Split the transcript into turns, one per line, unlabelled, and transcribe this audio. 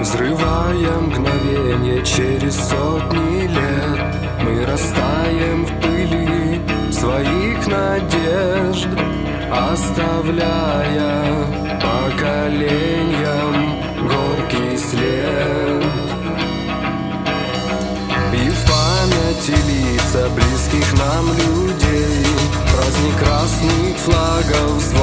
Взрывая мгновение через сотни лет. Мы растаем в пыли своих надежд Оставляя поколениям горький след. И в памяти лица близких нам людей Праздник красных флагов звучит